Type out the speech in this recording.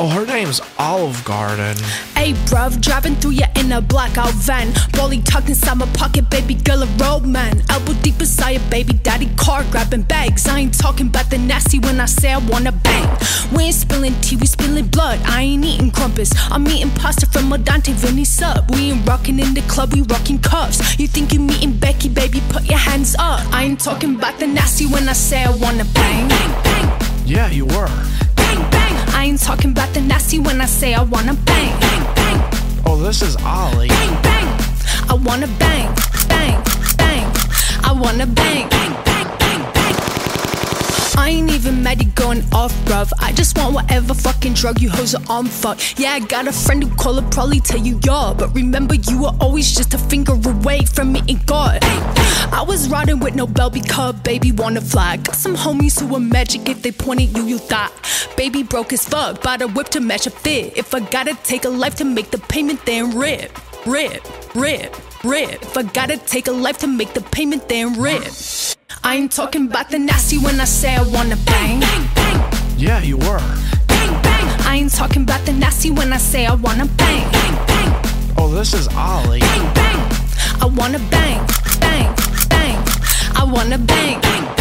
Oh, her name's Olive Garden. Hey, bruv, driving through ya in a blackout van. Bully tucked inside my pocket, baby girl, a road man. Elbow deep inside your baby daddy car, grabbing bags. I ain't talking about the nasty when I say I wanna bang. We ain't spilling tea, we spilling blood. I ain't eating crumpets. I'm eating pasta from a Dante Vinny sub. We ain't rocking in the club, we rocking cuffs. You think you meeting Becky, baby? Put your hands up. I ain't talking about the nasty when I say I wanna bang. bang, bang. Yeah, you were. Talking about the nasty when I say I wanna bang. Bang, bang. Oh, this is Ollie. Bang, bang. I wanna bang, bang, bang. I wanna bang, bang, bang, bang, bang. I ain't even mad you going off, bruv. I just want whatever fucking drug you hoes are on, fuck. Yeah, I got a friend who call it probably tell you y'all. But remember, you were always just a finger away from meeting God. I was riding with no bell because baby wanna fly. Got some homies who were magic if they pointed you, you thought. Baby broke as fuck, bought a whip to match a fit. If I gotta take a life to make the payment, then rip, rip, rip, rip. If I gotta take a life to make the payment, then rip. I ain't talking about the nasty when I say I wanna bang, bang, bang, Yeah, you were. bang, bang. I ain't talking about the nasty when I say I wanna bang, bang, bang, Oh, this is Ollie. bang, bang. I wanna bang, bang, bang. I wanna bang, bang,